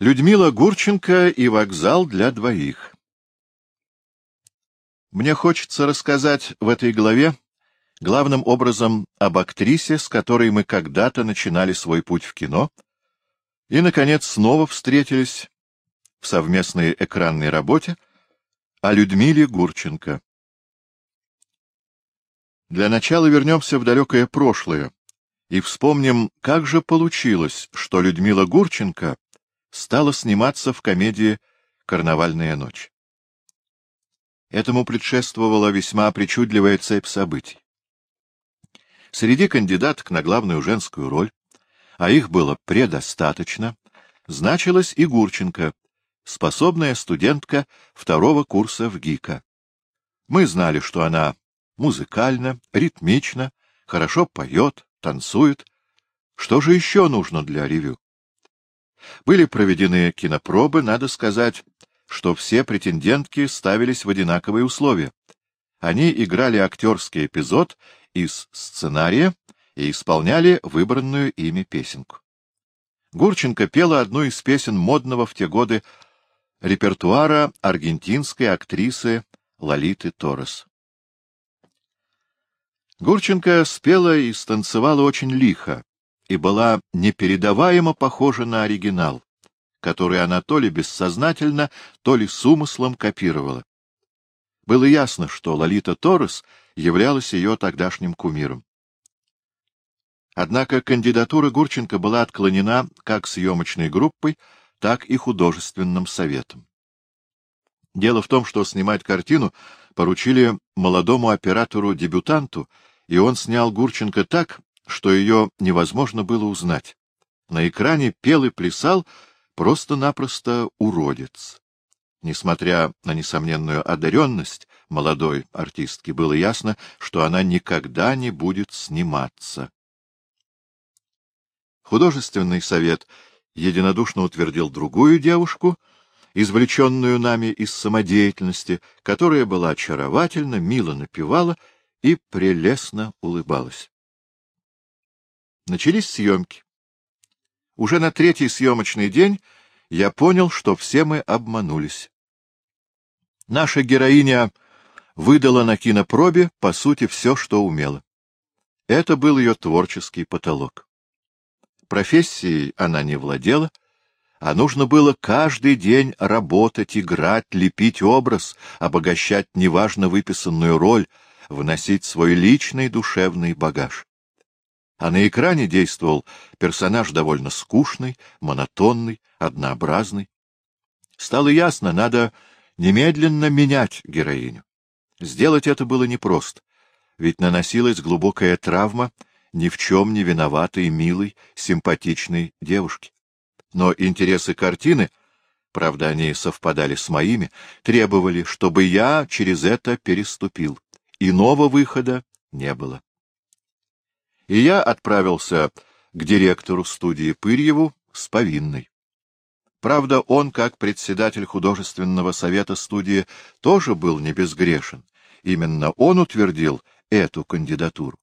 Людмила Гурченко и вокзал для двоих. Мне хочется рассказать в этой главе главным образом об актрисе, с которой мы когда-то начинали свой путь в кино, и, наконец, снова встретились в совместной экранной работе о Людмиле Гурченко. Для начала вернемся в далекое прошлое и вспомним, как же получилось, что Людмила Гурченко стала сниматься в комедии «Карнавальная ночь». Этому предшествовала весьма причудливая цепь событий. Среди кандидаток на главную женскую роль, а их было предостаточно, значилась и Гурченко, способная студентка второго курса в ГИКа. Мы знали, что она музыкальна, ритмична, хорошо поет, танцует. Что же еще нужно для ревю? Были проведены кинопробы, надо сказать, что все претендентки ставились в одинаковые условия. Они играли актерский эпизод из сценария и исполняли выбранную ими песенку. Гурченко пела одну из песен модного в те годы репертуара аргентинской актрисы Лолиты Торрес. Гурченко спела и станцевала очень лихо, и была непередаваемо похожа на оригинал, который она то ли бессознательно, то ли с умыслом копировала. Было ясно, что Лолита Торрес являлась ее тогдашним кумиром. Однако кандидатура Гурченко была отклонена как съемочной группой, так и художественным советом. Дело в том, что снимать картину поручили молодому оператору-дебютанту, и он снял Гурченко так, что ее невозможно было узнать. На экране пел и плясал просто-напросто уродец. Несмотря на несомненную одаренность молодой артистки, было ясно, что она никогда не будет сниматься. Художественный совет единодушно утвердил другую девушку, извлеченную нами из самодеятельности, которая была очаровательна, мило напевала и прелестно улыбалась. Начались съемки. Уже на третий съемочный день я понял, что все мы обманулись. Наша героиня выдала на кинопробе, по сути, все, что умела. Это был ее творческий потолок. Профессией она не владела, а нужно было каждый день работать, играть, лепить образ, обогащать неважно выписанную роль, вносить свой личный душевный багаж а на экране действовал персонаж довольно скучный, монотонный, однообразный. Стало ясно, надо немедленно менять героиню. Сделать это было непросто, ведь наносилась глубокая травма ни в чем не виноватой, милой, симпатичной девушки. Но интересы картины, правда, они совпадали с моими, требовали, чтобы я через это переступил. Иного выхода не было и я отправился к директору студии Пырьеву с повинной. Правда, он, как председатель художественного совета студии, тоже был не безгрешен. Именно он утвердил эту кандидатуру.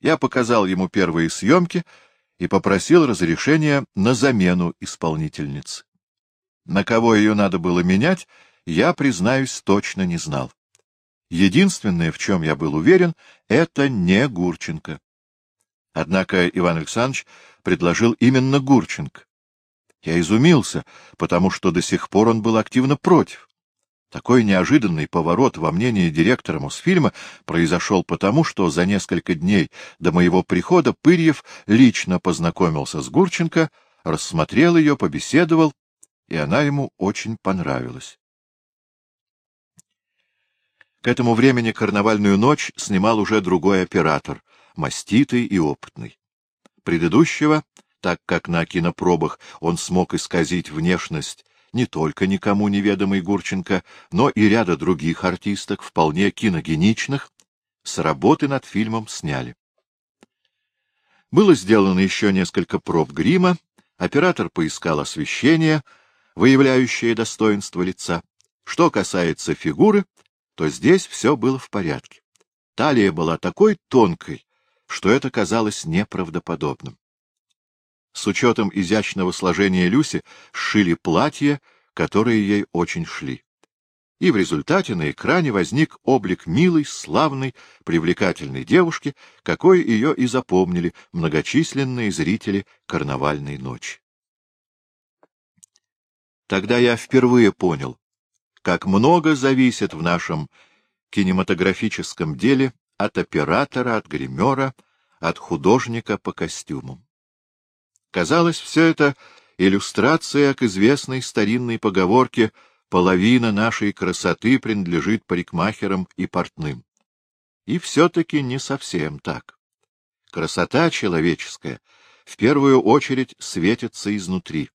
Я показал ему первые съемки и попросил разрешения на замену исполнительницы. На кого ее надо было менять, я, признаюсь, точно не знал. Единственное, в чем я был уверен, — это не Гурченко. Однако Иван Александрович предложил именно Гурченко. Я изумился, потому что до сих пор он был активно против. Такой неожиданный поворот во мнении директора Мосфильма произошел потому, что за несколько дней до моего прихода Пырьев лично познакомился с Гурченко, рассмотрел ее, побеседовал, и она ему очень понравилась. К этому времени «Карнавальную ночь» снимал уже другой оператор, маститый и опытный. Предыдущего, так как на кинопробах он смог исказить внешность не только никому неведомой Гурченко, но и ряда других артисток, вполне киногеничных, с работы над фильмом сняли. Было сделано еще несколько проб грима, оператор поискал освещение, выявляющее достоинство лица. Что касается фигуры, то здесь все было в порядке. Талия была такой тонкой, что это казалось неправдоподобным. с учетом изящного сложения Люси, сшили платья, которые ей очень шли. И в результате на экране возник облик милой, славной, привлекательной девушки, какой ее и запомнили многочисленные зрители карнавальной ночи. Тогда я впервые понял, как много зависит в нашем кинематографическом деле от оператора, от гримера, от художника по костюмам. Казалось, все это иллюстрация к известной старинной поговорке «половина нашей красоты принадлежит парикмахерам и портным». И все-таки не совсем так. Красота человеческая в первую очередь светится изнутри.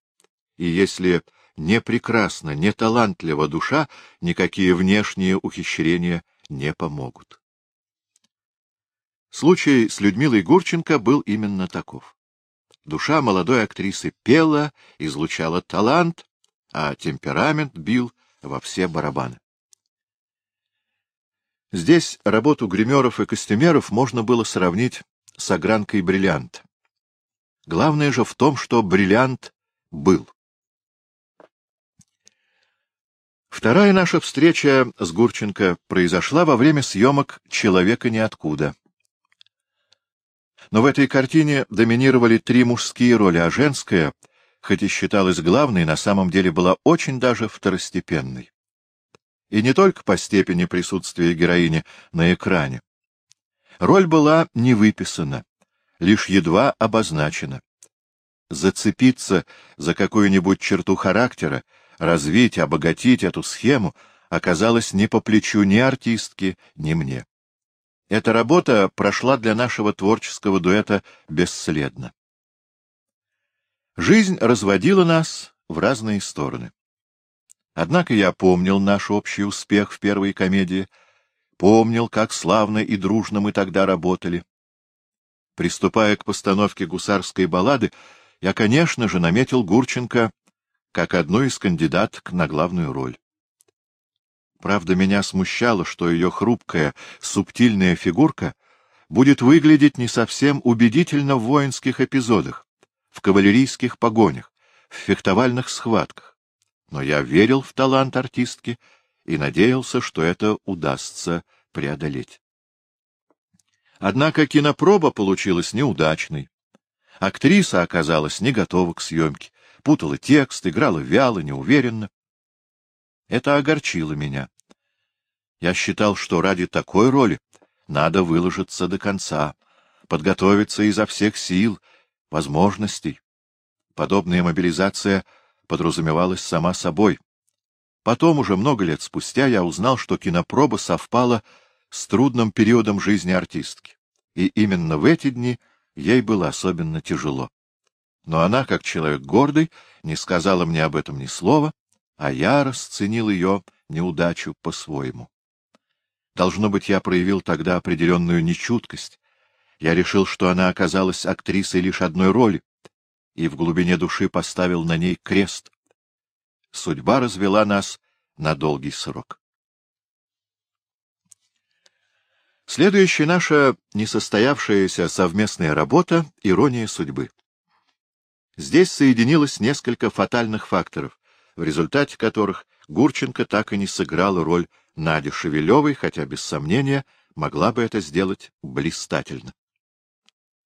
И если не прекрасна, не талантлива душа, никакие внешние ухищрения не помогут. Случай с Людмилой Гурченко был именно таков. Душа молодой актрисы пела, излучала талант, а темперамент бил во все барабаны. Здесь работу гримеров и костюмеров можно было сравнить с огранкой бриллианта. Главное же в том, что бриллиант был. Вторая наша встреча с Гурченко произошла во время съемок «Человека ниоткуда». Но в этой картине доминировали три мужские роли, а женская, хоть и считалась главной, на самом деле была очень даже второстепенной. И не только по степени присутствия героини на экране. Роль была не выписана, лишь едва обозначена. Зацепиться за какую-нибудь черту характера, развить, обогатить эту схему оказалось не по плечу ни артистки, ни мне. Эта работа прошла для нашего творческого дуэта бесследно. Жизнь разводила нас в разные стороны. Однако я помнил наш общий успех в первой комедии, помнил, как славно и дружно мы тогда работали. Приступая к постановке гусарской баллады, я, конечно же, наметил Гурченко как одну из кандидаток на главную роль. Правда, меня смущало, что ее хрупкая, субтильная фигурка будет выглядеть не совсем убедительно в воинских эпизодах, в кавалерийских погонях, в фехтовальных схватках. Но я верил в талант артистки и надеялся, что это удастся преодолеть. Однако кинопроба получилась неудачной. Актриса оказалась не готова к съемке, путала текст, играла вяло, неуверенно. Это огорчило меня. Я считал, что ради такой роли надо выложиться до конца, подготовиться изо всех сил, возможностей. Подобная мобилизация подразумевалась сама собой. Потом, уже много лет спустя, я узнал, что кинопроба совпала с трудным периодом жизни артистки. И именно в эти дни ей было особенно тяжело. Но она, как человек гордый, не сказала мне об этом ни слова, а я расценил ее неудачу по-своему. Должно быть, я проявил тогда определенную нечуткость. Я решил, что она оказалась актрисой лишь одной роли, и в глубине души поставил на ней крест. Судьба развела нас на долгий срок. Следующая наша несостоявшаяся совместная работа — «Ирония судьбы». Здесь соединилось несколько фатальных факторов, в результате которых Гурченко так и не сыграла роль Нади Шевелевой, хотя, без сомнения, могла бы это сделать блистательно.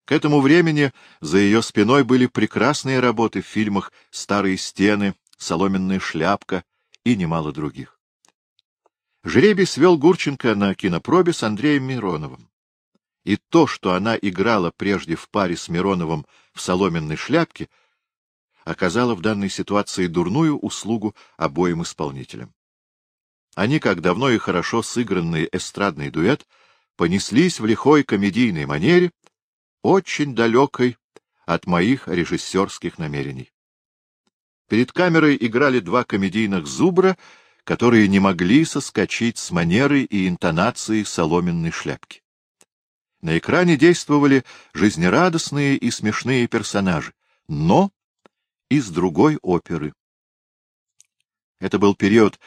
К этому времени за ее спиной были прекрасные работы в фильмах «Старые стены», «Соломенная шляпка» и немало других. Жребий свел Гурченко на кинопробе с Андреем Мироновым. И то, что она играла прежде в паре с Мироновым в соломенной шляпке, оказало в данной ситуации дурную услугу обоим исполнителям. Они, как давно и хорошо сыгранный эстрадный дуэт, понеслись в лихой комедийной манере, очень далекой от моих режиссерских намерений. Перед камерой играли два комедийных зубра, которые не могли соскочить с манеры и интонации соломенной шляпки. На экране действовали жизнерадостные и смешные персонажи, но из другой оперы. Это был период,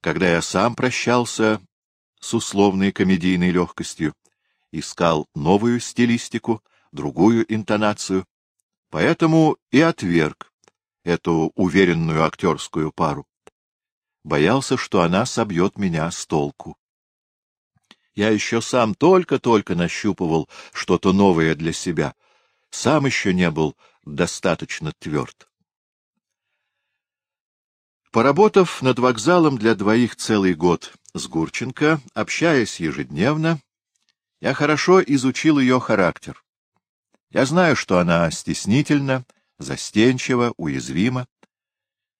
когда я сам прощался с условной комедийной легкостью, искал новую стилистику, другую интонацию. поэтому и отверг эту уверенную актерскую пару. Боялся, что она собьет меня с толку. Я еще сам только-только нащупывал что-то новое для себя, сам еще не был достаточно тверд. Поработав над вокзалом для двоих целый год с Гурченко, общаясь ежедневно, я хорошо изучил ее характер. Я знаю, что она стеснительна, застенчива, уязвима.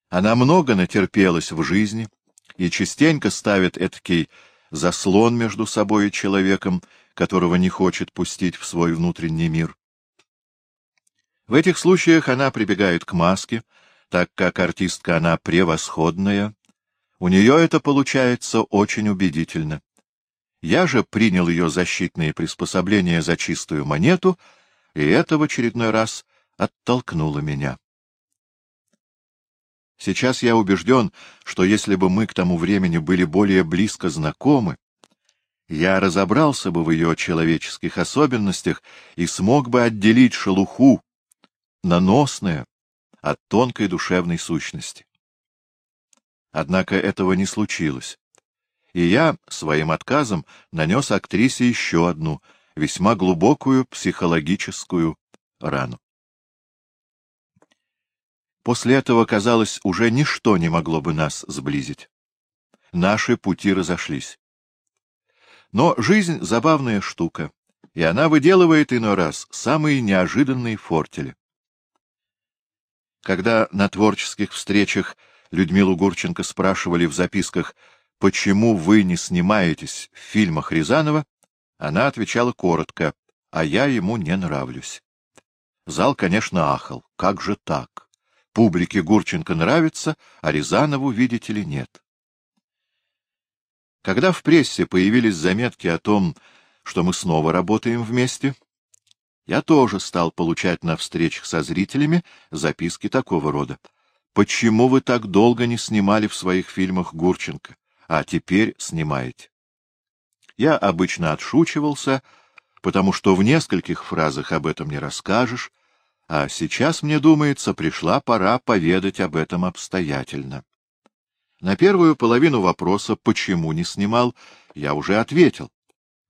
Она много натерпелась в жизни и частенько ставит этакий заслон между собой и человеком, которого не хочет пустить в свой внутренний мир. В этих случаях она прибегает к маске, так как артистка она превосходная. У нее это получается очень убедительно. Я же принял ее защитные приспособления за чистую монету, и это в очередной раз оттолкнуло меня. Сейчас я убежден, что если бы мы к тому времени были более близко знакомы, я разобрался бы в ее человеческих особенностях и смог бы отделить шелуху, наносное, от тонкой душевной сущности. Однако этого не случилось, и я своим отказом нанес актрисе еще одну, весьма глубокую психологическую рану. После этого, казалось, уже ничто не могло бы нас сблизить. Наши пути разошлись. Но жизнь — забавная штука, и она выделывает иной раз самые неожиданные фортели. Когда на творческих встречах Людмилу Гурченко спрашивали в записках, почему вы не снимаетесь в фильмах Рязанова, она отвечала коротко, а я ему не нравлюсь. Зал, конечно, ахал. Как же так? Публике Гурченко нравится, а Рязанову, видите ли, нет. Когда в прессе появились заметки о том, что мы снова работаем вместе, я тоже стал получать на встречах со зрителями записки такого рода. «Почему вы так долго не снимали в своих фильмах Гурченко, а теперь снимаете?» Я обычно отшучивался, потому что в нескольких фразах об этом не расскажешь, а сейчас, мне думается, пришла пора поведать об этом обстоятельно. На первую половину вопроса «почему не снимал?» я уже ответил.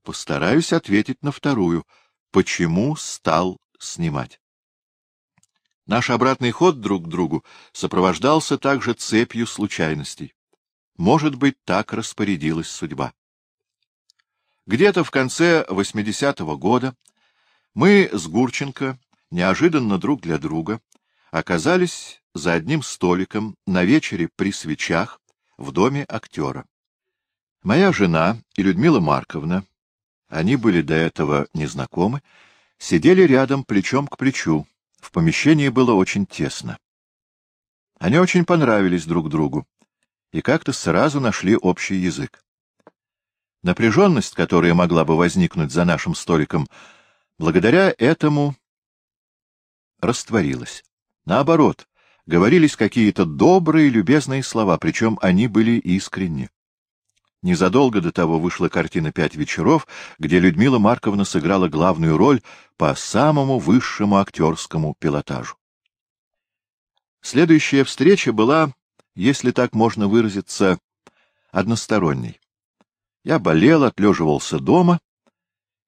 Постараюсь ответить на вторую «почему стал снимать?» Наш обратный ход друг к другу сопровождался также цепью случайностей. Может быть, так распорядилась судьба. Где-то в конце 80-го года мы с Гурченко неожиданно друг для друга оказались за одним столиком на вечере при свечах в доме актера. Моя жена и Людмила Марковна, они были до этого незнакомы, сидели рядом плечом к плечу, в помещении было очень тесно. Они очень понравились друг другу и как-то сразу нашли общий язык. Напряженность, которая могла бы возникнуть за нашим столиком, благодаря этому растворилась. Наоборот, говорились какие-то добрые, любезные слова, причем они были искренни. Незадолго до того вышла картина «Пять вечеров», где Людмила Марковна сыграла главную роль по самому высшему актерскому пилотажу. Следующая встреча была, если так можно выразиться, односторонней. Я болел, отлеживался дома,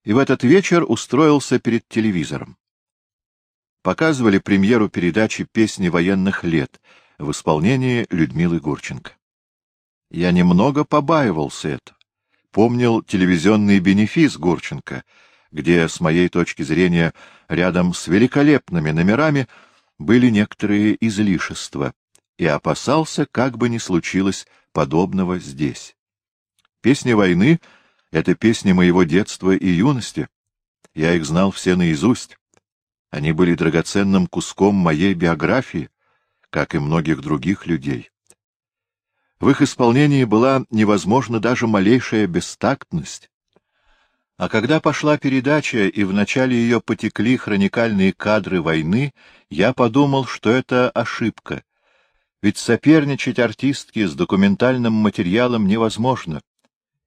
и в этот вечер устроился перед телевизором показывали премьеру передачи «Песни военных лет» в исполнении Людмилы Гурченко. Я немного побаивался это. Помнил телевизионный бенефис Гурченко, где, с моей точки зрения, рядом с великолепными номерами были некоторые излишества, и опасался, как бы ни случилось подобного здесь. Песни войны — это песни моего детства и юности. Я их знал все наизусть. Они были драгоценным куском моей биографии, как и многих других людей. В их исполнении была невозможна даже малейшая бестактность. А когда пошла передача, и в начале ее потекли хроникальные кадры войны, я подумал, что это ошибка. Ведь соперничать артистке с документальным материалом невозможно.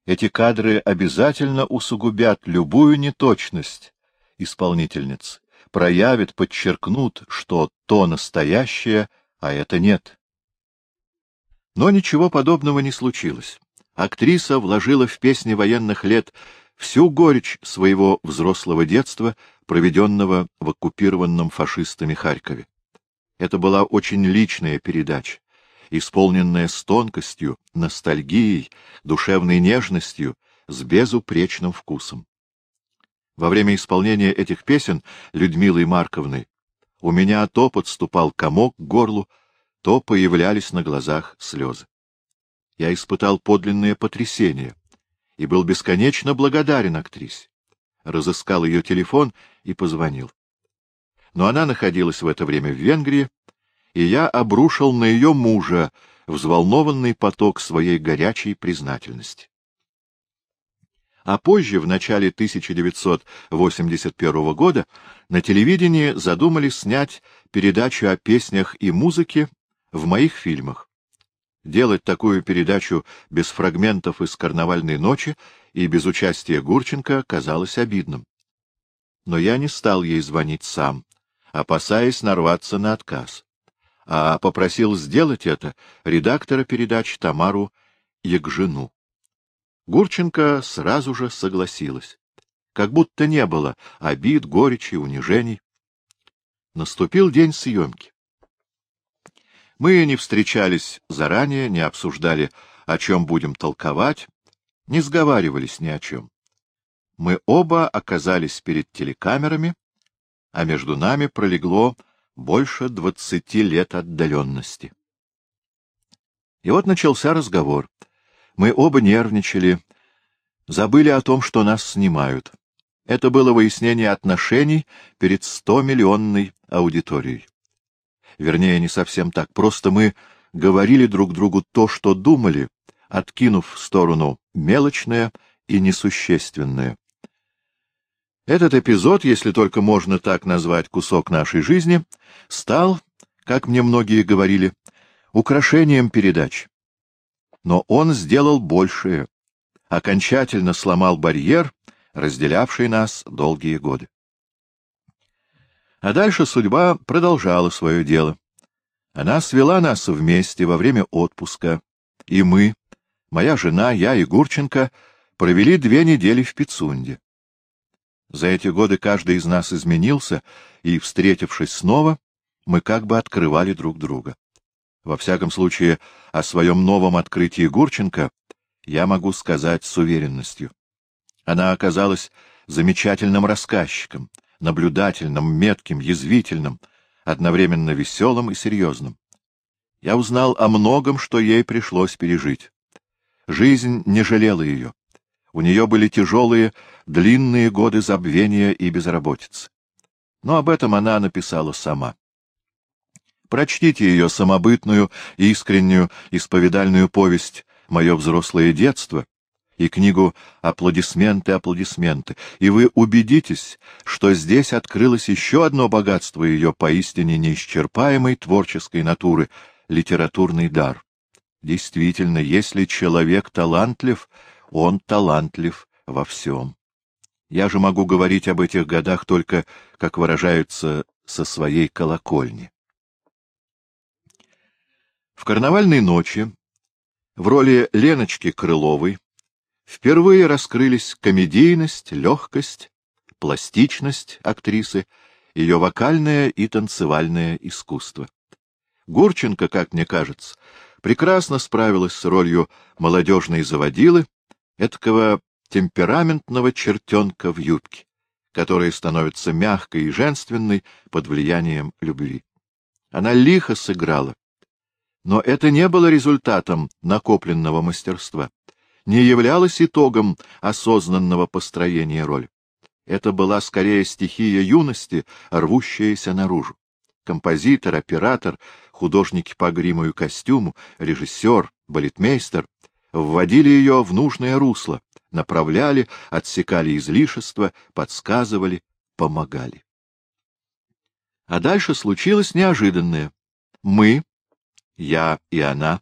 Эти кадры обязательно усугубят любую неточность исполнительницы проявят, подчеркнут, что то настоящее, а это нет. Но ничего подобного не случилось. Актриса вложила в песни военных лет всю горечь своего взрослого детства, проведенного в оккупированном фашистами Харькове. Это была очень личная передача, исполненная с тонкостью, ностальгией, душевной нежностью, с безупречным вкусом. Во время исполнения этих песен Людмилой Марковной у меня то подступал комок к горлу, то появлялись на глазах слезы. Я испытал подлинное потрясение и был бесконечно благодарен актрисе. Разыскал ее телефон и позвонил. Но она находилась в это время в Венгрии, и я обрушил на ее мужа взволнованный поток своей горячей признательности. А позже, в начале 1981 года, на телевидении задумали снять передачу о песнях и музыке в моих фильмах. Делать такую передачу без фрагментов из «Карнавальной ночи» и без участия Гурченко казалось обидным. Но я не стал ей звонить сам, опасаясь нарваться на отказ а попросил сделать это редактора передач Тамару Егжину. Гурченко сразу же согласилась. Как будто не было обид, горечи, унижений. Наступил день съемки. Мы не встречались заранее, не обсуждали, о чем будем толковать, не сговаривались ни о чем. Мы оба оказались перед телекамерами, а между нами пролегло больше двадцати лет отдаленности. И вот начался разговор. Мы оба нервничали, забыли о том, что нас снимают. Это было выяснение отношений перед стомиллионной аудиторией. Вернее, не совсем так. Просто мы говорили друг другу то, что думали, откинув в сторону мелочное и несущественное. Этот эпизод, если только можно так назвать кусок нашей жизни, стал, как мне многие говорили, украшением передач. Но он сделал большее, окончательно сломал барьер, разделявший нас долгие годы. А дальше судьба продолжала свое дело. Она свела нас вместе во время отпуска, и мы, моя жена, я и Гурченко, провели две недели в Пицунде. За эти годы каждый из нас изменился, и, встретившись снова, мы как бы открывали друг друга. Во всяком случае, о своем новом открытии Гурченко я могу сказать с уверенностью. Она оказалась замечательным рассказчиком, наблюдательным, метким, язвительным, одновременно веселым и серьезным. Я узнал о многом, что ей пришлось пережить. Жизнь не жалела ее. У нее были тяжелые, длинные годы забвения и безработицы. Но об этом она написала сама. Прочтите ее самобытную, искреннюю, исповедальную повесть «Мое взрослое детство» и книгу «Аплодисменты, аплодисменты», и вы убедитесь, что здесь открылось еще одно богатство ее поистине неисчерпаемой творческой натуры — литературный дар. Действительно, если человек талантлив, он талантлив во всем. Я же могу говорить об этих годах только, как выражаются, со своей колокольни. В карнавальной ночи в роли Леночки Крыловой впервые раскрылись комедийность, легкость, пластичность актрисы, ее вокальное и танцевальное искусство. Гурченко, как мне кажется, прекрасно справилась с ролью молодежной заводилы, эткого темпераментного чертенка в юбке, которая становится мягкой и женственной под влиянием любви. Она лихо сыграла, но это не было результатом накопленного мастерства, не являлось итогом осознанного построения роли. Это была скорее стихия юности, рвущаяся наружу. Композитор, оператор, художники по гриму и костюму, режиссер, балетмейстер вводили ее в нужное русло, направляли, отсекали излишества, подсказывали, помогали. А дальше случилось неожиданное. Мы, я и она,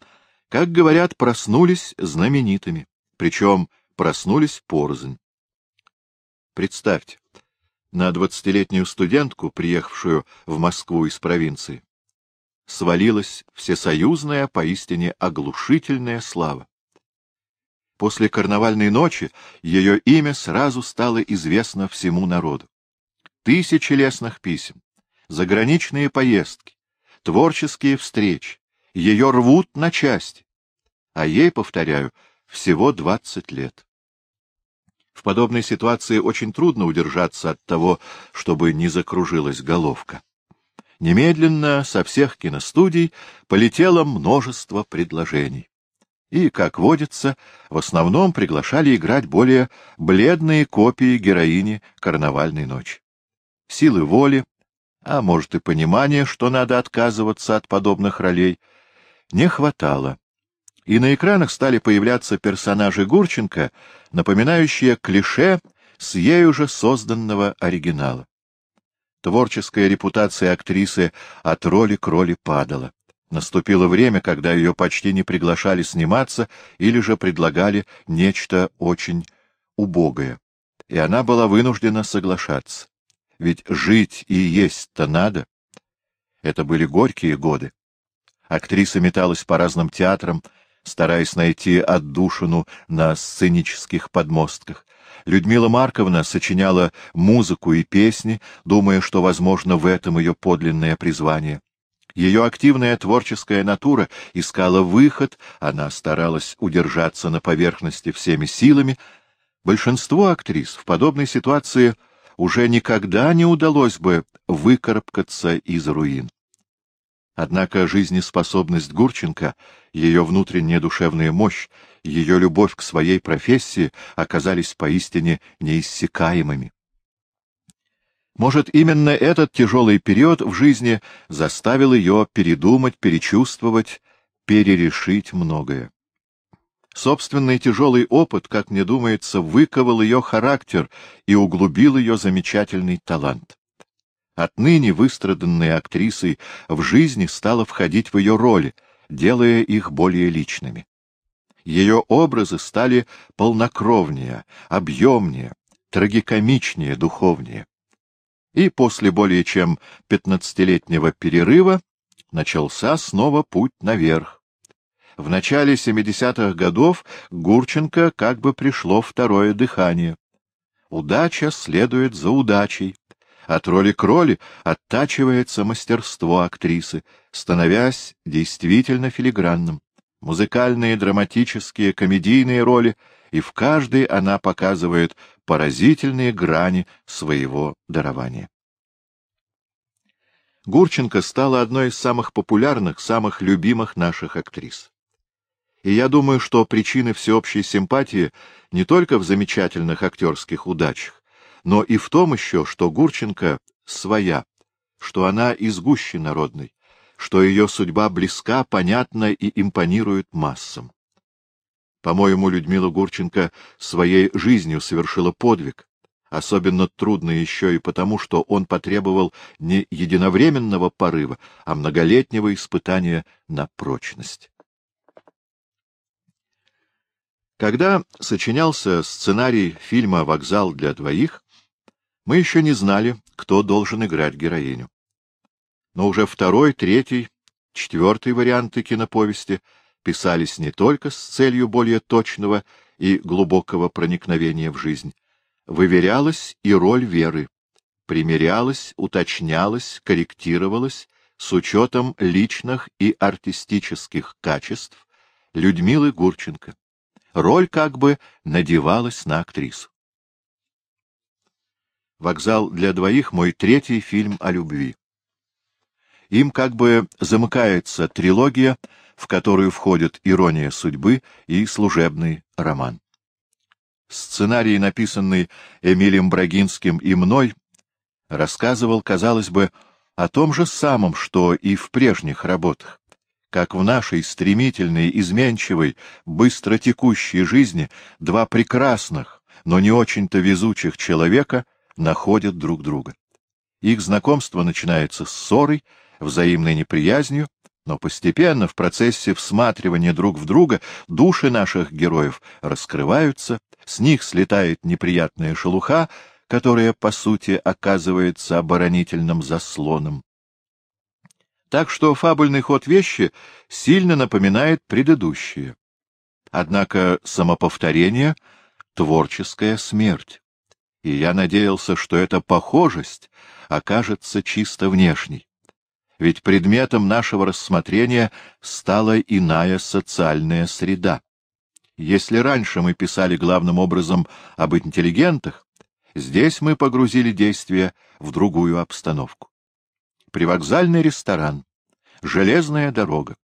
как говорят, проснулись знаменитыми, причем проснулись порознь. Представьте, на двадцатилетнюю студентку, приехавшую в Москву из провинции, свалилась всесоюзная, поистине оглушительная слава. После карнавальной ночи ее имя сразу стало известно всему народу. Тысячи лестных писем, заграничные поездки, творческие встречи, ее рвут на части, а ей, повторяю, всего двадцать лет. В подобной ситуации очень трудно удержаться от того, чтобы не закружилась головка. Немедленно со всех киностудий полетело множество предложений. И, как водится, в основном приглашали играть более бледные копии героини «Карнавальной ночи». Силы воли, а может и понимания, что надо отказываться от подобных ролей, не хватало и на экранах стали появляться персонажи Гурченко, напоминающие клише с ею же созданного оригинала. Творческая репутация актрисы от роли к роли падала. Наступило время, когда ее почти не приглашали сниматься или же предлагали нечто очень убогое. И она была вынуждена соглашаться. Ведь жить и есть-то надо. Это были горькие годы. Актриса металась по разным театрам, стараясь найти отдушину на сценических подмостках. Людмила Марковна сочиняла музыку и песни, думая, что, возможно, в этом ее подлинное призвание. Ее активная творческая натура искала выход, она старалась удержаться на поверхности всеми силами. Большинству актрис в подобной ситуации уже никогда не удалось бы выкарабкаться из руин. Однако жизнеспособность Гурченко, ее внутренняя душевная мощь, ее любовь к своей профессии оказались поистине неиссякаемыми. Может, именно этот тяжелый период в жизни заставил ее передумать, перечувствовать, перерешить многое. Собственный тяжелый опыт, как мне думается, выковал ее характер и углубил ее замечательный талант. Отныне выстраданная актрисой в жизни стала входить в ее роли, делая их более личными. Ее образы стали полнокровнее, объемнее, трагикомичнее, духовнее. И после более чем пятнадцатилетнего перерыва начался снова путь наверх. В начале 70-х годов Гурченко как бы пришло второе дыхание. Удача следует за удачей. От роли к роли оттачивается мастерство актрисы, становясь действительно филигранным. Музыкальные, драматические, комедийные роли, и в каждой она показывает поразительные грани своего дарования. Гурченко стала одной из самых популярных, самых любимых наших актрис. И я думаю, что причины всеобщей симпатии не только в замечательных актерских удачах, но и в том еще, что Гурченко своя, что она из гущи народной, что ее судьба близка, понятна и импонирует массам. По-моему, Людмила Гурченко своей жизнью совершила подвиг, особенно трудный еще и потому, что он потребовал не единовременного порыва, а многолетнего испытания на прочность. Когда сочинялся сценарий фильма «Вокзал для двоих», мы еще не знали, кто должен играть героиню. Но уже второй, третий, четвертый варианты киноповести писались не только с целью более точного и глубокого проникновения в жизнь. Выверялась и роль Веры, примерялась, уточнялась, корректировалась с учетом личных и артистических качеств Людмилы Гурченко. Роль как бы надевалась на актрису. «Вокзал для двоих» — мой третий фильм о любви. Им как бы замыкается трилогия, в которую входят «Ирония судьбы» и «Служебный роман». Сценарий, написанный Эмилием Брагинским и мной, рассказывал, казалось бы, о том же самом, что и в прежних работах. Как в нашей стремительной, изменчивой, быстро текущей жизни два прекрасных, но не очень-то везучих человека — находят друг друга. Их знакомство начинается с ссорой, взаимной неприязнью, но постепенно в процессе всматривания друг в друга души наших героев раскрываются, с них слетает неприятная шелуха, которое, по сути, оказывается оборонительным заслоном. Так что фабульный ход вещи сильно напоминает предыдущие. Однако самоповторение — творческая смерть. И я надеялся, что эта похожесть окажется чисто внешней. Ведь предметом нашего рассмотрения стала иная социальная среда. Если раньше мы писали главным образом об интеллигентах, здесь мы погрузили действие в другую обстановку привокзальный ресторан, железная дорога,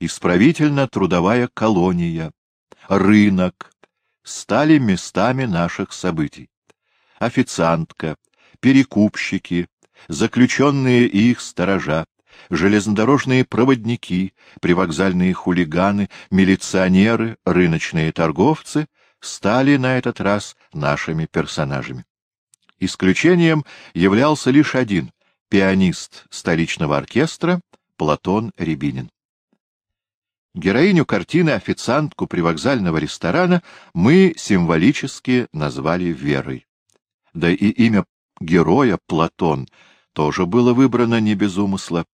исправительно-трудовая колония, рынок стали местами наших событий. Официантка, перекупщики, заключенные и их сторожа, железнодорожные проводники, привокзальные хулиганы, милиционеры, рыночные торговцы стали на этот раз нашими персонажами. Исключением являлся лишь один пианист столичного оркестра Платон Рябинин. Героиню картины официантку привокзального ресторана мы символически назвали Верой. Да и имя героя Платон тоже было выбрано не без умысла.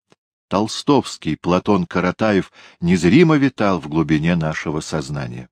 Толстовский Платон Каратаев незримо витал в глубине нашего сознания.